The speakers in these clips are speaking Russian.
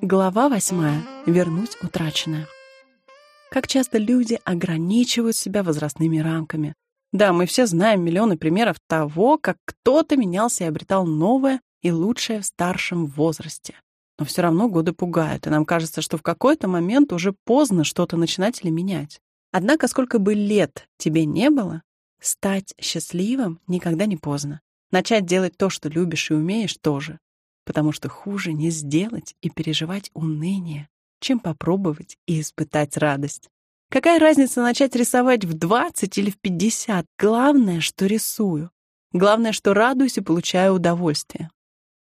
Глава восьмая. Вернуть утраченное. Как часто люди ограничивают себя возрастными рамками. Да, мы все знаем миллионы примеров того, как кто-то менялся и обретал новое и лучшее в старшем возрасте. Но все равно годы пугают, и нам кажется, что в какой-то момент уже поздно что-то начинать или менять. Однако, сколько бы лет тебе не было, стать счастливым никогда не поздно. Начать делать то, что любишь и умеешь, тоже. Потому что хуже не сделать и переживать уныние, чем попробовать и испытать радость. Какая разница начать рисовать в 20 или в 50? Главное, что рисую. Главное, что радуюсь и получаю удовольствие.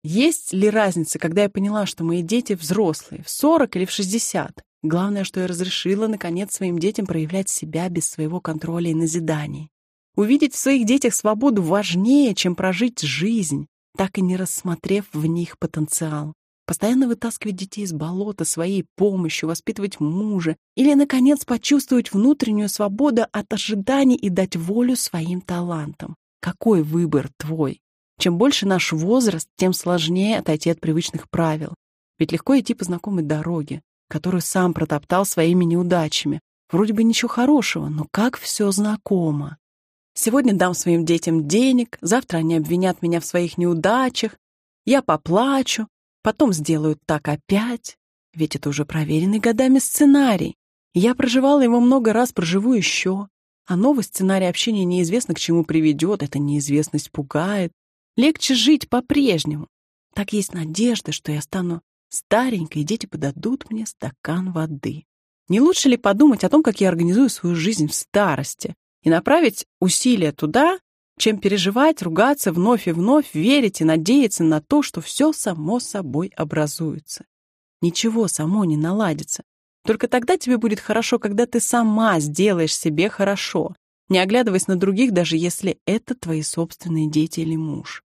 Есть ли разница, когда я поняла, что мои дети взрослые, в 40 или в 60? Главное, что я разрешила, наконец, своим детям проявлять себя без своего контроля и назиданий. Увидеть в своих детях свободу важнее, чем прожить жизнь, так и не рассмотрев в них потенциал. Постоянно вытаскивать детей из болота своей помощью, воспитывать мужа или, наконец, почувствовать внутреннюю свободу от ожиданий и дать волю своим талантам. Какой выбор твой? Чем больше наш возраст, тем сложнее отойти от привычных правил. Ведь легко идти по знакомой дороге, которую сам протоптал своими неудачами. Вроде бы ничего хорошего, но как все знакомо. Сегодня дам своим детям денег, завтра они обвинят меня в своих неудачах, я поплачу, потом сделают так опять. Ведь это уже проверенный годами сценарий. Я проживала его много раз, проживу еще. А новый сценарий общения неизвестно к чему приведет, эта неизвестность пугает. Легче жить по-прежнему. Так есть надежда, что я стану старенькой, и дети подадут мне стакан воды. Не лучше ли подумать о том, как я организую свою жизнь в старости и направить усилия туда, чем переживать, ругаться вновь и вновь, верить и надеяться на то, что все само собой образуется. Ничего само не наладится. Только тогда тебе будет хорошо, когда ты сама сделаешь себе хорошо, не оглядываясь на других, даже если это твои собственные дети или муж.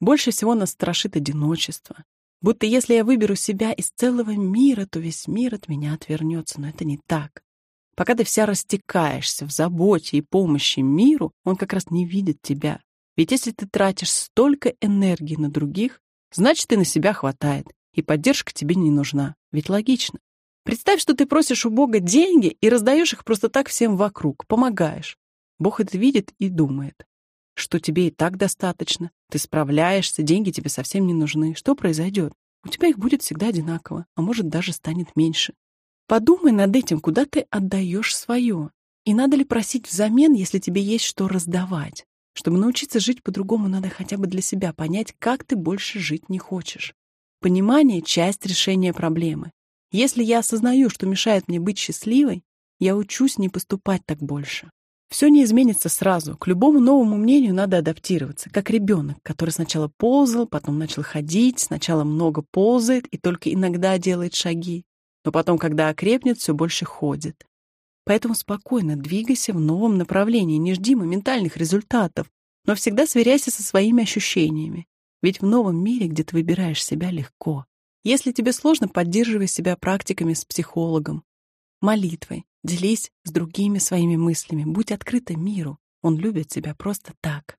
Больше всего нас страшит одиночество. Будто если я выберу себя из целого мира, то весь мир от меня отвернется. Но это не так. Пока ты вся растекаешься в заботе и помощи миру, он как раз не видит тебя. Ведь если ты тратишь столько энергии на других, значит, и на себя хватает, и поддержка тебе не нужна. Ведь логично. Представь, что ты просишь у Бога деньги и раздаешь их просто так всем вокруг, помогаешь. Бог это видит и думает что тебе и так достаточно, ты справляешься, деньги тебе совсем не нужны. Что произойдет? У тебя их будет всегда одинаково, а может даже станет меньше. Подумай над этим, куда ты отдаешь свое. И надо ли просить взамен, если тебе есть что раздавать? Чтобы научиться жить по-другому, надо хотя бы для себя понять, как ты больше жить не хочешь. Понимание — часть решения проблемы. Если я осознаю, что мешает мне быть счастливой, я учусь не поступать так больше. Все не изменится сразу. К любому новому мнению надо адаптироваться, как ребенок, который сначала ползал, потом начал ходить, сначала много ползает и только иногда делает шаги, но потом, когда окрепнет, все больше ходит. Поэтому спокойно двигайся в новом направлении, не жди моментальных результатов, но всегда сверяйся со своими ощущениями. Ведь в новом мире, где ты выбираешь себя, легко. Если тебе сложно, поддерживай себя практиками с психологом, молитвой, Делись с другими своими мыслями, будь открыта миру. Он любит тебя просто так.